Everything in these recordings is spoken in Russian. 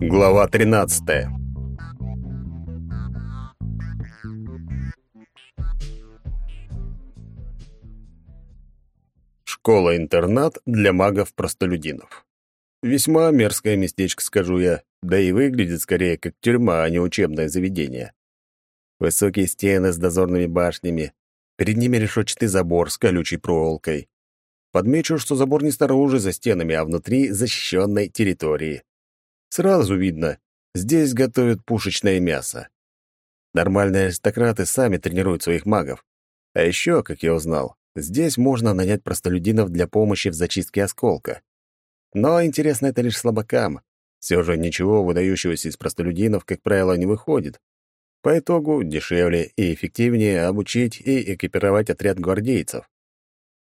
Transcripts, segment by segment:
Глава 13. Школа-интернат для магов-простолюдинов. Весьма мерзкое местечко, скажу я, да и выглядит скорее как тюрьма, а не учебное заведение. Высокие стены с дозорными башнями, перед ними решетчатый забор с колючей проволокой. Подмечу, что забор не снаружи за стенами, а внутри защищенной территории. Сразу видно, здесь готовят пушечное мясо. Нормальные аристократы сами тренируют своих магов. А еще, как я узнал, здесь можно нанять простолюдинов для помощи в зачистке осколка. Но интересно это лишь слабакам. Все же ничего выдающегося из простолюдинов, как правило, не выходит. По итогу дешевле и эффективнее обучить и экипировать отряд гвардейцев.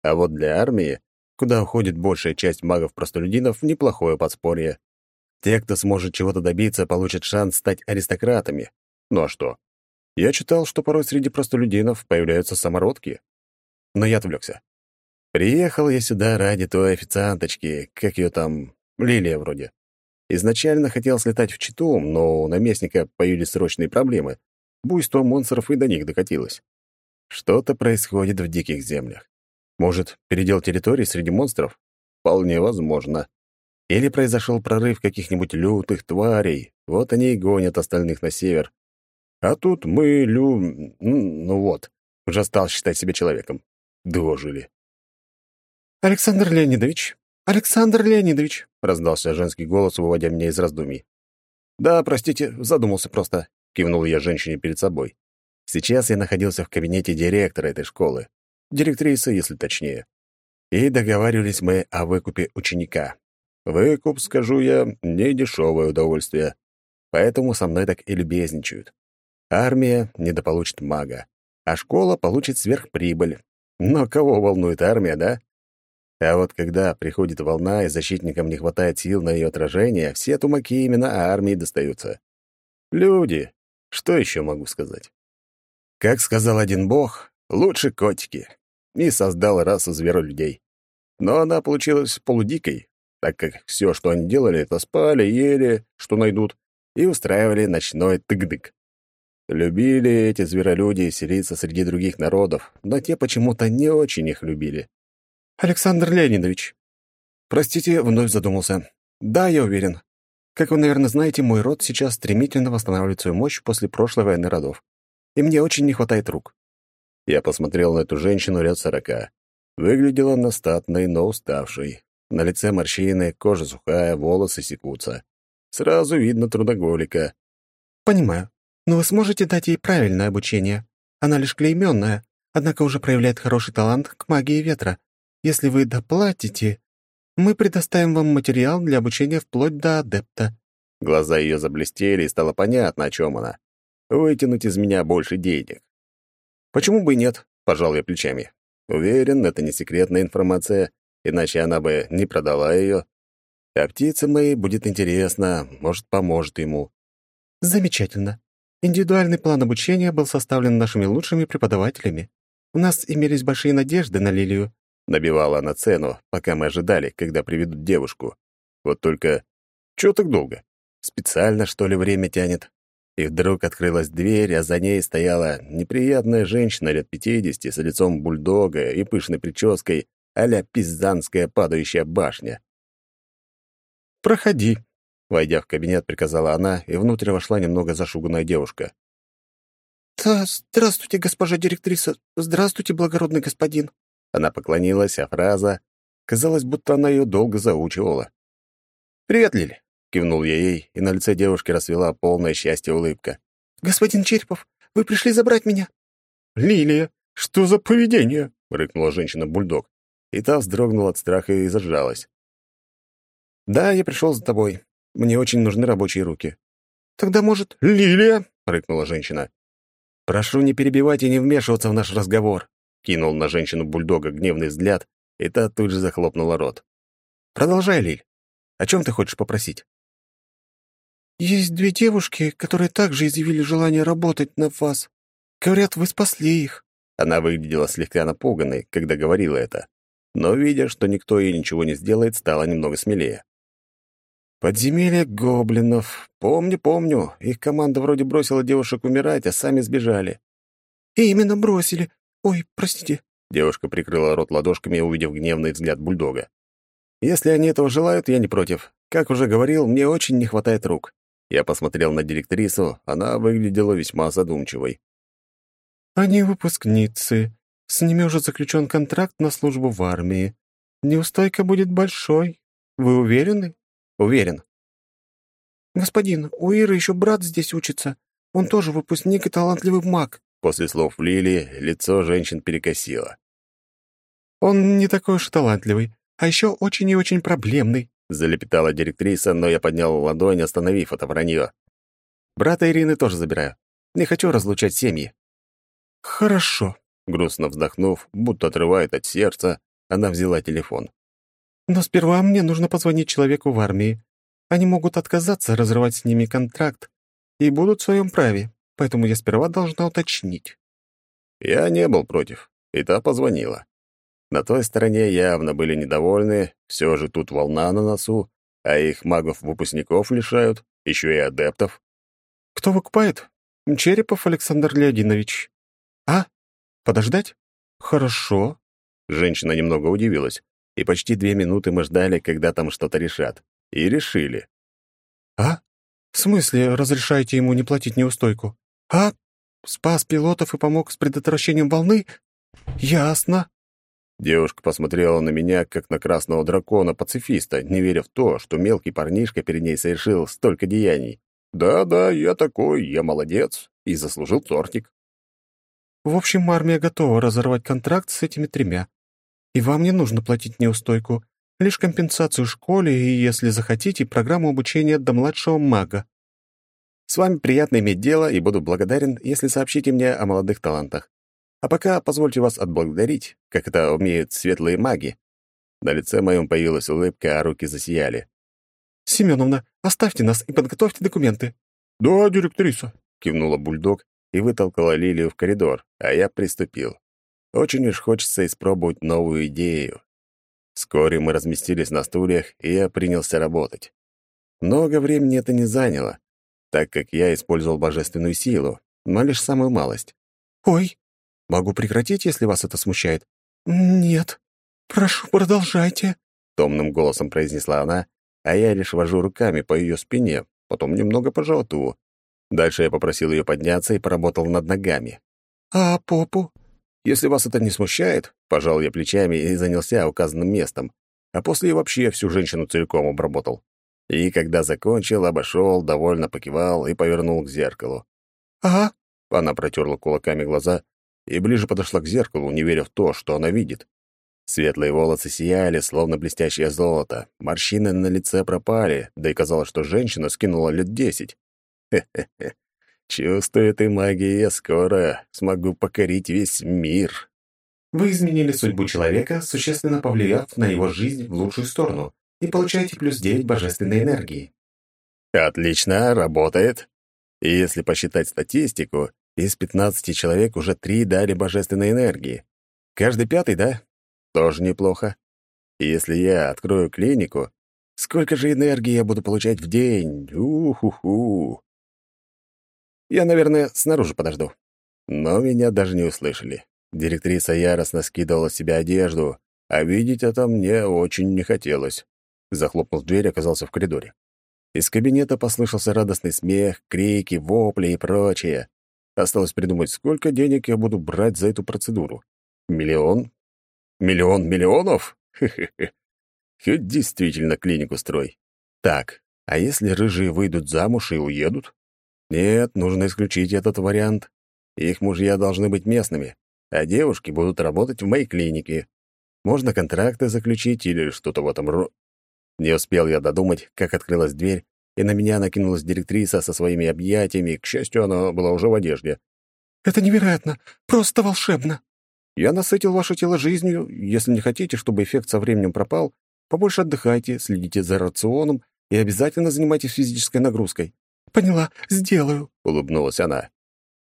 А вот для армии, куда уходит большая часть магов-простолюдинов, неплохое подспорье. Те, кто сможет чего-то добиться, получат шанс стать аристократами. Ну а что? Я читал, что порой среди простолюдинов появляются самородки. Но я отвлекся. Приехал я сюда ради той официанточки, как ее там, Лилия вроде. Изначально хотел слетать в Читу, но у наместника появились срочные проблемы. Буйство монстров и до них докатилось. Что-то происходит в диких землях. Может, передел территории среди монстров? Вполне возможно. Или произошел прорыв каких-нибудь лютых тварей, вот они и гонят остальных на север. А тут мы, лю... ну вот, уже стал считать себя человеком. Дожили. «Александр Леонидович! Александр Леонидович!» — раздался женский голос, выводя меня из раздумий. «Да, простите, задумался просто», — кивнул я женщине перед собой. Сейчас я находился в кабинете директора этой школы, директрисы, если точнее. И договаривались мы о выкупе ученика. Выкуп, скажу я, не дешевое удовольствие. Поэтому со мной так и любезничают. Армия недополучит мага, а школа получит сверхприбыль. Но кого волнует армия, да? А вот когда приходит волна, и защитникам не хватает сил на ее отражение, все тумаки именно армии достаются. Люди. Что еще могу сказать? Как сказал один бог, лучше котики. И создал расу зверолюдей. Но она получилась полудикой, так как все, что они делали, это спали, ели, что найдут, и устраивали ночной тык-дык. Любили эти зверолюди селиться среди других народов, но те почему-то не очень их любили. «Александр Леонидович!» «Простите, вновь задумался. Да, я уверен. Как вы, наверное, знаете, мой род сейчас стремительно восстанавливает свою мощь после прошлой войны родов. И мне очень не хватает рук». Я посмотрел на эту женщину лет сорока. Выглядела она статной, но уставшей. На лице морщины, кожа сухая, волосы секутся. Сразу видно трудоголика. «Понимаю. Но вы сможете дать ей правильное обучение. Она лишь клейменная, однако уже проявляет хороший талант к магии ветра. Если вы доплатите, мы предоставим вам материал для обучения вплоть до адепта». Глаза ее заблестели, и стало понятно, о чем она. Вытянуть из меня больше денег. «Почему бы и нет?» — пожал я плечами. Уверен, это не секретная информация, иначе она бы не продала ее. А птице моей будет интересно, может, поможет ему. Замечательно. Индивидуальный план обучения был составлен нашими лучшими преподавателями. У нас имелись большие надежды на Лилию. Набивала она цену, пока мы ожидали, когда приведут девушку. Вот только... Чего так долго? Специально, что ли, время тянет? И вдруг открылась дверь, а за ней стояла неприятная женщина лет пятидесяти с лицом бульдога и пышной прической, а-ля пизанская падающая башня. «Проходи», — войдя в кабинет, приказала она, и внутрь вошла немного зашуганная девушка. «Да, здравствуйте, госпожа директриса. Здравствуйте, благородный господин». Она поклонилась, а фраза... Казалось, будто она ее долго заучивала. «Привет, Лили», — кивнул я ей, и на лице девушки расцвела полное счастье улыбка. «Господин Черепов, вы пришли забрать меня?» «Лилия, что за поведение?» — рыкнула женщина-бульдог и та вздрогнула от страха и зажалась. «Да, я пришел за тобой. Мне очень нужны рабочие руки». «Тогда, может...» «Лилия!» — рыкнула женщина. «Прошу не перебивать и не вмешиваться в наш разговор», — кинул на женщину бульдога гневный взгляд, и та тут же захлопнула рот. «Продолжай, Лиль. О чем ты хочешь попросить?» «Есть две девушки, которые также изъявили желание работать на вас. Говорят, вы спасли их». Она выглядела слегка напуганной, когда говорила это но, видя, что никто ей ничего не сделает, стала немного смелее. Подземелье гоблинов. Помню, помню. Их команда вроде бросила девушек умирать, а сами сбежали. «Именно бросили. Ой, простите». Девушка прикрыла рот ладошками, увидев гневный взгляд бульдога. «Если они этого желают, я не против. Как уже говорил, мне очень не хватает рук». Я посмотрел на директрису, она выглядела весьма задумчивой. «Они выпускницы. С ними уже заключен контракт на службу в армии. Неустойка будет большой. Вы уверены?» Уверен. «Господин, у Иры еще брат здесь учится. Он тоже выпускник и талантливый маг». После слов Лили лицо женщин перекосило. «Он не такой уж талантливый, а еще очень и очень проблемный», — залепетала директриса, но я поднял ладонь, остановив это вранье. «Брата Ирины тоже забираю. Не хочу разлучать семьи». «Хорошо», — грустно вздохнув, будто отрывает от сердца, она взяла телефон. Но сперва мне нужно позвонить человеку в армии. Они могут отказаться разрывать с ними контракт и будут в своем праве, поэтому я сперва должна уточнить». Я не был против, и та позвонила. На той стороне явно были недовольны, все же тут волна на носу, а их магов-выпускников лишают, еще и адептов. «Кто выкупает?» «Черепов Александр Леонидович». «А? Подождать?» «Хорошо». Женщина немного удивилась и почти две минуты мы ждали, когда там что-то решат. И решили. «А? В смысле разрешаете ему не платить неустойку? А? Спас пилотов и помог с предотвращением волны? Ясно». Девушка посмотрела на меня, как на красного дракона-пацифиста, не веря в то, что мелкий парнишка перед ней совершил столько деяний. «Да-да, я такой, я молодец и заслужил тортик». «В общем, армия готова разорвать контракт с этими тремя. И вам не нужно платить неустойку, лишь компенсацию школе и, если захотите, программу обучения до младшего мага. С вами приятно иметь дело, и буду благодарен, если сообщите мне о молодых талантах. А пока позвольте вас отблагодарить, как это умеют светлые маги». На лице моем появилась улыбка, а руки засияли. «Семеновна, оставьте нас и подготовьте документы». «Да, директриса», — кивнула бульдог и вытолкала Лилию в коридор, а я приступил. Очень уж хочется испробовать новую идею. Вскоре мы разместились на стульях, и я принялся работать. Много времени это не заняло, так как я использовал божественную силу, но лишь самую малость. «Ой!» «Могу прекратить, если вас это смущает?» «Нет. Прошу, продолжайте», — томным голосом произнесла она, а я лишь вожу руками по ее спине, потом немного по животу. Дальше я попросил ее подняться и поработал над ногами. «А попу?» Если вас это не смущает, пожал я плечами и занялся указанным местом, а после и вообще всю женщину целиком обработал. И когда закончил, обошел, довольно покивал и повернул к зеркалу. «Ага». Она протерла кулаками глаза и ближе подошла к зеркалу, не веря в то, что она видит. Светлые волосы сияли, словно блестящее золото. Морщины на лице пропали, да и казалось, что женщина скинула лет десять. Хе-хе-хе. Чувствую этой магией, я скоро смогу покорить весь мир. Вы изменили судьбу человека, существенно повлияв на его жизнь в лучшую сторону, и получаете плюс 9 божественной энергии. Отлично, работает. И если посчитать статистику, из 15 человек уже три дали божественной энергии. Каждый пятый, да? Тоже неплохо. И если я открою клинику, сколько же энергии я буду получать в день? Уху-ху. Я, наверное, снаружи подожду. Но меня даже не услышали. Директриса яростно скидывала с себя одежду, а видеть это мне очень не хотелось. Захлопнув дверь, оказался в коридоре. Из кабинета послышался радостный смех, крики, вопли и прочее. Осталось придумать, сколько денег я буду брать за эту процедуру. Миллион? Миллион миллионов? Хе-хе-хе. Хоть действительно клинику строй. Так, а если рыжие выйдут замуж и уедут? Нет, нужно исключить этот вариант. Их мужья должны быть местными, а девушки будут работать в моей клинике. Можно контракты заключить или что-то в этом ро... Не успел я додумать, как открылась дверь, и на меня накинулась директриса со своими объятиями. К счастью, она была уже в одежде. «Это невероятно! Просто волшебно!» «Я насытил ваше тело жизнью. Если не хотите, чтобы эффект со временем пропал, побольше отдыхайте, следите за рационом и обязательно занимайтесь физической нагрузкой. «Поняла, сделаю», — улыбнулась она.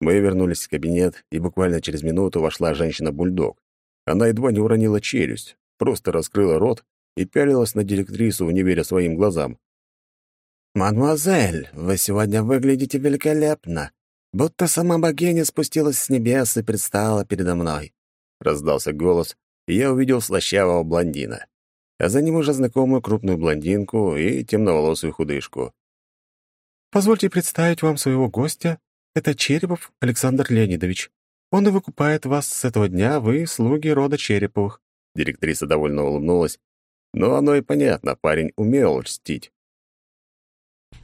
Мы вернулись в кабинет, и буквально через минуту вошла женщина-бульдог. Она едва не уронила челюсть, просто раскрыла рот и пялилась на директрису, не веря своим глазам. «Мадемуазель, вы сегодня выглядите великолепно, будто сама богиня спустилась с небес и предстала передо мной», — раздался голос, и я увидел слащавого блондина, а за ним уже знакомую крупную блондинку и темноволосую худышку. «Позвольте представить вам своего гостя. Это Черепов Александр Леонидович. Он и выкупает вас с этого дня, вы слуги рода Череповых». Директриса довольно улыбнулась, но оно и понятно, парень умел льстить.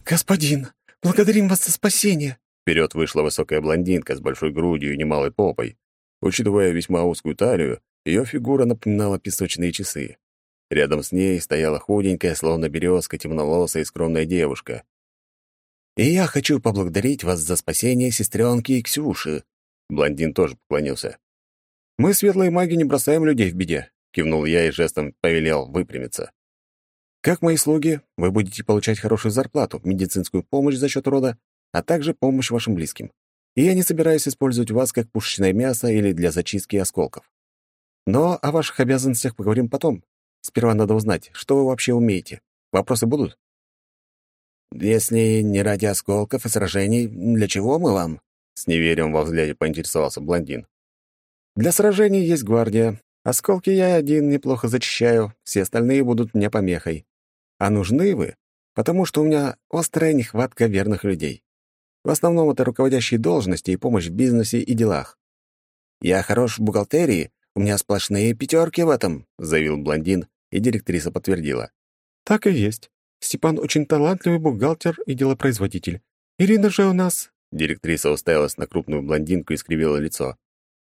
«Господин, благодарим вас за спасение!» Вперед вышла высокая блондинка с большой грудью и немалой попой. Учитывая весьма узкую талию, ее фигура напоминала песочные часы. Рядом с ней стояла худенькая, словно березка, темноволосая и скромная девушка. «И я хочу поблагодарить вас за спасение сестренки и Ксюши». Блондин тоже поклонился. «Мы, светлые маги, не бросаем людей в беде», — кивнул я и жестом повелел выпрямиться. Как мои слуги, вы будете получать хорошую зарплату, медицинскую помощь за счет рода, а также помощь вашим близким. И я не собираюсь использовать вас как пушечное мясо или для зачистки осколков. Но о ваших обязанностях поговорим потом. Сперва надо узнать, что вы вообще умеете. Вопросы будут? Если не ради осколков и сражений, для чего мы вам? С неверием во взгляде поинтересовался блондин. Для сражений есть гвардия. Осколки я один неплохо зачищаю, все остальные будут мне помехой. А нужны вы, потому что у меня острая нехватка верных людей. В основном это руководящие должности и помощь в бизнесе и делах. «Я хорош в бухгалтерии, у меня сплошные пятерки в этом», — заявил блондин, и директриса подтвердила. «Так и есть. Степан очень талантливый бухгалтер и делопроизводитель. Ирина же у нас...» Директриса уставилась на крупную блондинку и скривила лицо.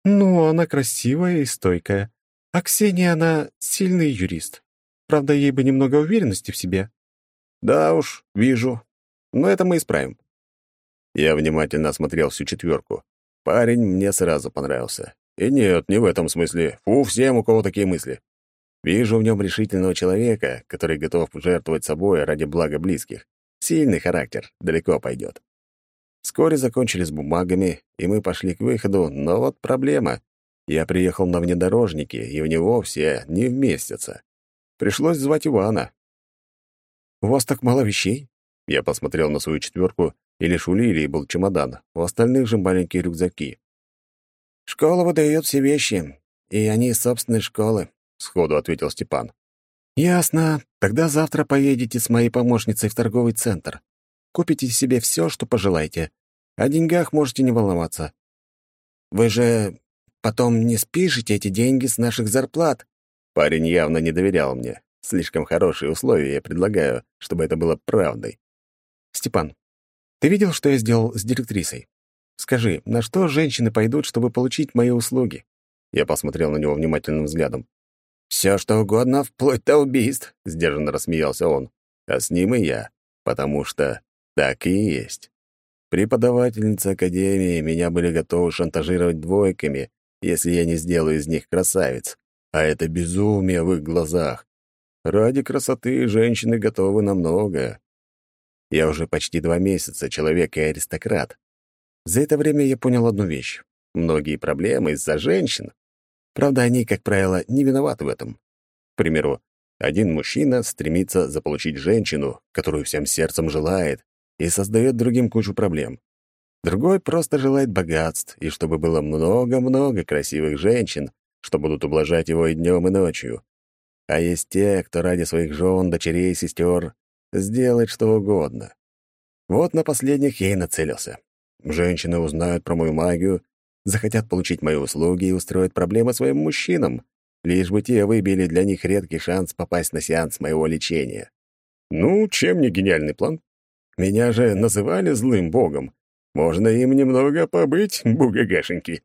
«Ну, она красивая и стойкая. А Ксения, она сильный юрист. Правда, ей бы немного уверенности в себе. Да уж, вижу. Но это мы исправим. Я внимательно осмотрел всю четверку. Парень мне сразу понравился. И нет, не в этом смысле. Фу, всем, у кого такие мысли. Вижу в нем решительного человека, который готов жертвовать собой ради блага близких. Сильный характер, далеко пойдет. Вскоре закончили с бумагами, и мы пошли к выходу, но вот проблема. Я приехал на внедорожнике, и в него все не вместятся. Пришлось звать Ивана. «У вас так мало вещей?» Я посмотрел на свою четверку, и лишь у Лилии был чемодан, у остальных же маленькие рюкзаки. «Школа выдает все вещи, и они из собственной школы», — сходу ответил Степан. «Ясно. Тогда завтра поедете с моей помощницей в торговый центр. Купите себе все, что пожелаете. О деньгах можете не волноваться. Вы же потом не спишете эти деньги с наших зарплат?» Парень явно не доверял мне. Слишком хорошие условия я предлагаю, чтобы это было правдой. Степан, ты видел, что я сделал с директрисой? Скажи, на что женщины пойдут, чтобы получить мои услуги? Я посмотрел на него внимательным взглядом. «Все, что угодно, вплоть до убийств», — сдержанно рассмеялся он. А с ним и я, потому что так и есть. Преподавательницы Академии меня были готовы шантажировать двойками, если я не сделаю из них красавиц. А это безумие в их глазах. Ради красоты женщины готовы на многое. Я уже почти два месяца человек и аристократ. За это время я понял одну вещь. Многие проблемы из-за женщин. Правда, они, как правило, не виноваты в этом. К примеру, один мужчина стремится заполучить женщину, которую всем сердцем желает, и создает другим кучу проблем. Другой просто желает богатств, и чтобы было много-много красивых женщин, что будут ублажать его и днем, и ночью. А есть те, кто ради своих жен, дочерей, сестер сделает что угодно. Вот на последних я и нацелился. Женщины узнают про мою магию, захотят получить мои услуги и устроят проблемы своим мужчинам, лишь бы те выбили для них редкий шанс попасть на сеанс моего лечения. Ну, чем не гениальный план? Меня же называли злым богом. Можно им немного побыть, бугагашеньки.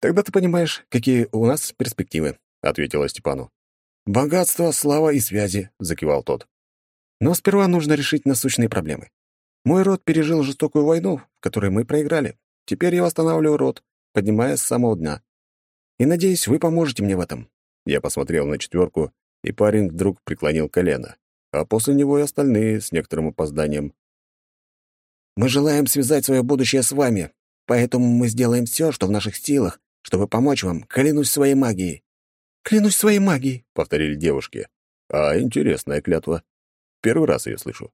«Тогда ты понимаешь, какие у нас перспективы», — ответила Степану. «Богатство, слава и связи», — закивал тот. «Но сперва нужно решить насущные проблемы. Мой род пережил жестокую войну, в которой мы проиграли. Теперь я восстанавливаю род, поднимаясь с самого дна. И надеюсь, вы поможете мне в этом». Я посмотрел на четверку, и парень вдруг преклонил колено, а после него и остальные с некоторым опозданием. «Мы желаем связать свое будущее с вами, поэтому мы сделаем все, что в наших силах, чтобы помочь вам, клянусь своей магией». «Клянусь своей магией», — повторили девушки. «А интересная клятва. Первый раз ее слышу».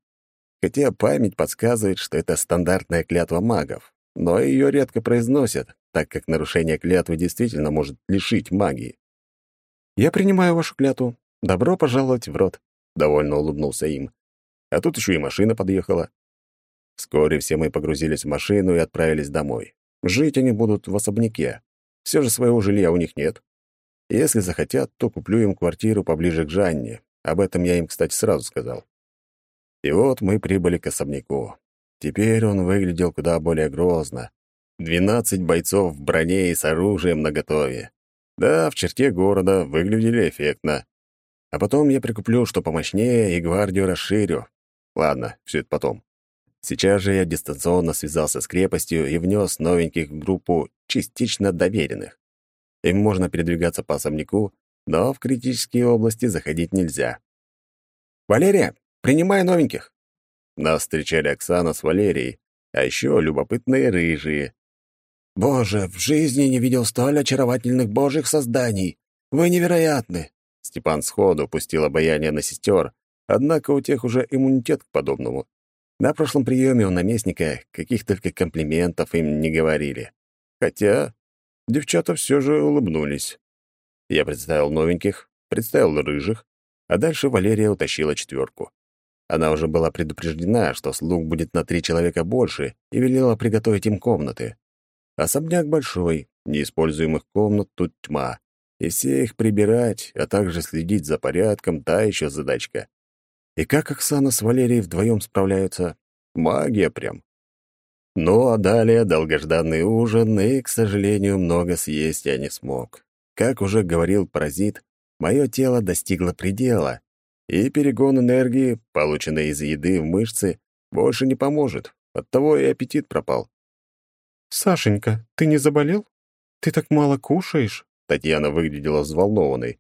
хотя память подсказывает, что это стандартная клятва магов, но ее редко произносят, так как нарушение клятвы действительно может лишить магии. «Я принимаю вашу клятву. Добро пожаловать в рот», — довольно улыбнулся им. А тут еще и машина подъехала. Вскоре все мы погрузились в машину и отправились домой. Жить они будут в особняке. Все же своего жилья у них нет. Если захотят, то куплю им квартиру поближе к Жанне. Об этом я им, кстати, сразу сказал. И вот мы прибыли к особняку. Теперь он выглядел куда более грозно. Двенадцать бойцов в броне и с оружием наготове. Да, в черте города выглядели эффектно. А потом я прикуплю что помощнее и гвардию расширю. Ладно, все это потом. Сейчас же я дистанционно связался с крепостью и внес новеньких в группу частично доверенных. Им можно передвигаться по особняку, но в критические области заходить нельзя. «Валерия, принимай новеньких!» Нас встречали Оксана с Валерией, а еще любопытные рыжие. «Боже, в жизни не видел столь очаровательных божьих созданий! Вы невероятны!» Степан сходу пустил обаяние на сестер, однако у тех уже иммунитет к подобному. На прошлом приеме у наместника каких только комплиментов им не говорили. Хотя девчата все же улыбнулись. Я представил новеньких, представил рыжих, а дальше Валерия утащила четверку. Она уже была предупреждена, что слуг будет на три человека больше, и велела приготовить им комнаты. Особняк большой, неиспользуемых комнат тут тьма, и все их прибирать, а также следить за порядком — та еще задачка. И как Оксана с Валерией вдвоем справляются? Магия прям. Ну, а далее долгожданный ужин, и, к сожалению, много съесть я не смог. Как уже говорил паразит, мое тело достигло предела, и перегон энергии, полученной из еды в мышцы, больше не поможет. Оттого и аппетит пропал. «Сашенька, ты не заболел? Ты так мало кушаешь?» Татьяна выглядела взволнованной.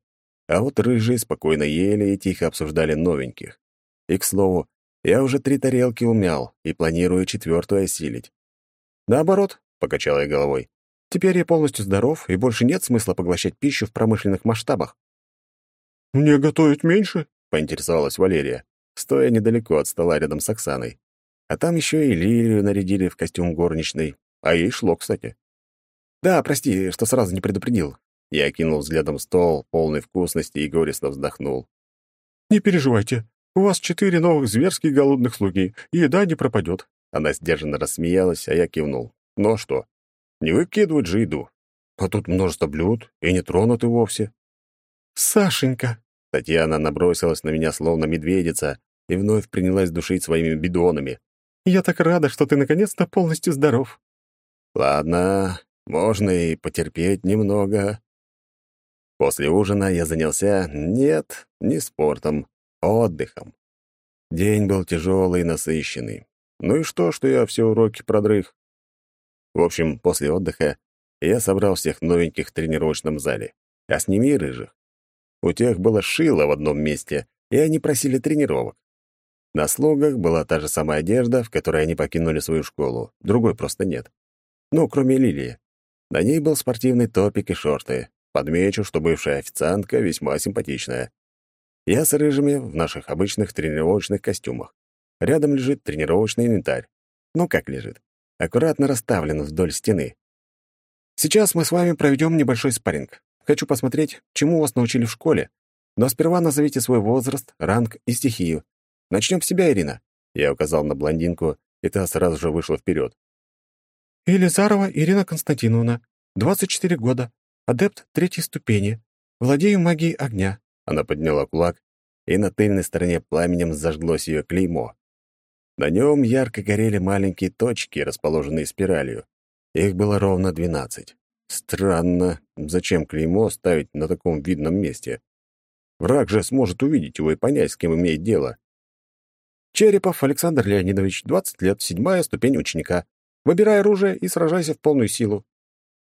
А вот рыжие спокойно ели и тихо обсуждали новеньких. И, к слову, я уже три тарелки умял и планирую четвертую осилить. «Наоборот», — покачала я головой, — «теперь я полностью здоров, и больше нет смысла поглощать пищу в промышленных масштабах». «Мне готовить меньше?» — поинтересовалась Валерия, стоя недалеко от стола рядом с Оксаной. А там еще и Лилию нарядили в костюм горничной, а ей шло, кстати. «Да, прости, что сразу не предупредил». Я окинул взглядом стол, полный вкусности, и горестно вздохнул. «Не переживайте, у вас четыре новых зверских голодных слуги, и еда не пропадет». Она сдержанно рассмеялась, а я кивнул. «Ну а что? Не выкидывать же еду. А тут множество блюд, и не тронуты вовсе». «Сашенька!» Татьяна набросилась на меня, словно медведица, и вновь принялась душить своими бидонами. «Я так рада, что ты наконец-то полностью здоров». «Ладно, можно и потерпеть немного». После ужина я занялся, нет, не спортом, отдыхом. День был тяжелый и насыщенный. Ну и что, что я все уроки продрых? В общем, после отдыха я собрал всех новеньких в тренировочном зале, а с ними и рыжих. У тех было шило в одном месте, и они просили тренировок. На слугах была та же самая одежда, в которой они покинули свою школу, другой просто нет. Ну, кроме Лилии. На ней был спортивный топик и шорты. Подмечу, что бывшая официантка весьма симпатичная. Я с рыжими в наших обычных тренировочных костюмах. Рядом лежит тренировочный инвентарь. Ну как лежит? Аккуратно расставлен вдоль стены. Сейчас мы с вами проведем небольшой спарринг. Хочу посмотреть, чему вас научили в школе. Но сперва назовите свой возраст, ранг и стихию. Начнем с себя, Ирина. Я указал на блондинку, и та сразу же вышла вперед. Елизарова Ирина Константиновна, 24 года, адепт третьей ступени, владею магией огня. Она подняла кулак, и на тыльной стороне пламенем зажглось ее клеймо. На нем ярко горели маленькие точки, расположенные спиралью. Их было ровно двенадцать. Странно, зачем клеймо ставить на таком видном месте? Враг же сможет увидеть его и понять, с кем имеет дело. Черепов Александр Леонидович, 20 лет, седьмая ступень ученика. Выбирай оружие и сражайся в полную силу.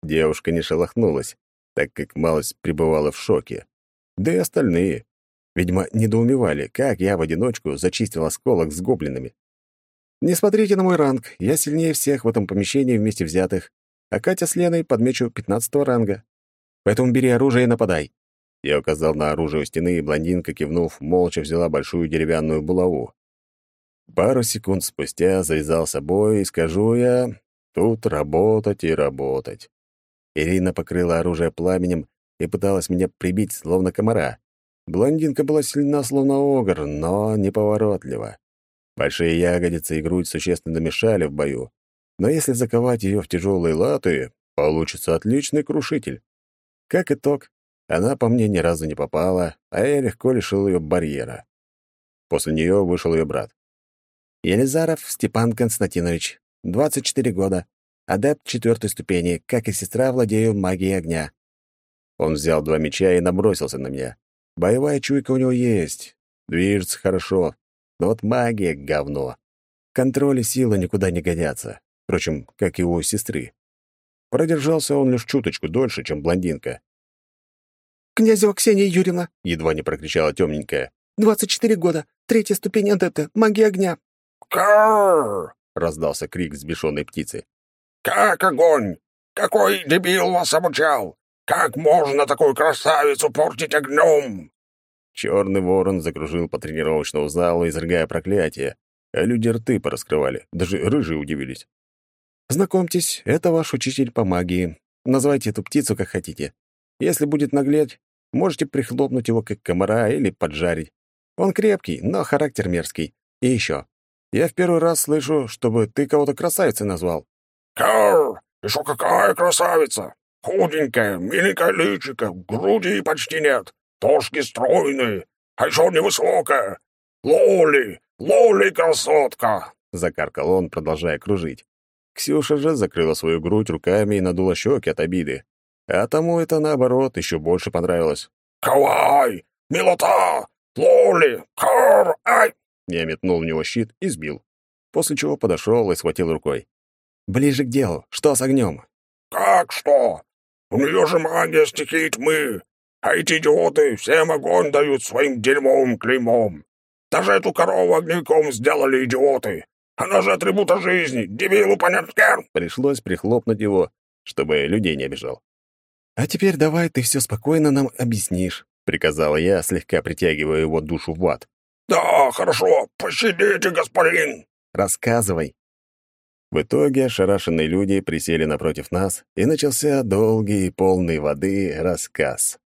Девушка не шелохнулась, так как малость пребывала в шоке да и остальные. Видимо, недоумевали, как я в одиночку зачистил осколок с гоблинами. Не смотрите на мой ранг, я сильнее всех в этом помещении вместе взятых, а Катя с Леной подмечу пятнадцатого ранга. Поэтому бери оружие и нападай. Я указал на оружие у стены, и блондинка, кивнув, молча взяла большую деревянную булаву. Пару секунд спустя завязался бой, и скажу я, тут работать и работать. Ирина покрыла оружие пламенем и пыталась меня прибить, словно комара. Блондинка была сильна, словно огр, но неповоротлива. Большие ягодицы и грудь существенно мешали в бою, но если заковать ее в тяжелые латы, получится отличный крушитель. Как итог, она по мне ни разу не попала, а я легко лишил ее барьера. После нее вышел ее брат. Елизаров Степан Константинович, 24 года, адепт четвертой ступени, как и сестра, владею магией огня. Он взял два меча и набросился на меня. Боевая чуйка у него есть, движется хорошо, но вот магия — говно. Контроль и сила никуда не годятся, впрочем, как и у сестры. Продержался он лишь чуточку дольше, чем блондинка. «Князева Ксения Юрьевна!» — едва не прокричала темненькая. «Двадцать четыре года, третья ступень адепта, магия огня!» «Карр!» — раздался крик сбешенной птицы. «Как огонь! Какой дебил вас обучал? Как можно такую красавицу портить огнем?» Черный ворон закружил по тренировочному залу, изрыгая проклятие, а люди рты пораскрывали, даже рыжие удивились. «Знакомьтесь, это ваш учитель по магии. Называйте эту птицу как хотите. Если будет наглеть, можете прихлопнуть его как комара или поджарить. Он крепкий, но характер мерзкий. И еще. Я в первый раз слышу, чтобы ты кого-то красавицей назвал». «Кар! Еще какая красавица! Худенькая, миленькая личика, груди почти нет, тошки стройные, а еще невысокая. Лоли, Лоли, красотка!» — закаркал он, продолжая кружить. Ксюша же закрыла свою грудь руками и надула щеки от обиды. А тому это, наоборот, еще больше понравилось. «Кавай! Милота! Лоли! Кар! Ай!» Я метнул в него щит и сбил, после чего подошел и схватил рукой. «Ближе к делу. Что с огнем?» «Как что? У нее же магия стихии тьмы, а эти идиоты всем огонь дают своим дерьмовым клеймом. Даже эту корову огневиком сделали идиоты. Она же атрибута жизни, дебилу понятно?» Пришлось прихлопнуть его, чтобы людей не обижал. «А теперь давай ты все спокойно нам объяснишь», — приказала я, слегка притягивая его душу в ад. «Да, хорошо, пощадите, господин!» «Рассказывай!» В итоге ошарашенные люди присели напротив нас, и начался долгий, полный воды рассказ.